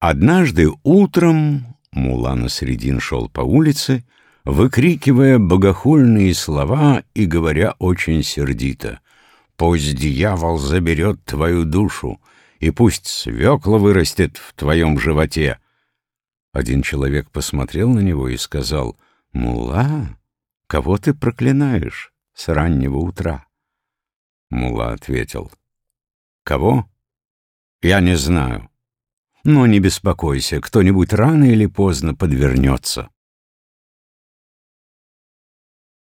Однажды утром Мулана Средин шел по улице, выкрикивая богохульные слова и говоря очень сердито. «Пусть дьявол заберет твою душу, и пусть свекла вырастет в твоем животе!» Один человек посмотрел на него и сказал, «Мула, кого ты проклинаешь с раннего утра?» Мула ответил, «Кого? Я не знаю. Но не беспокойся, кто-нибудь рано или поздно подвернется».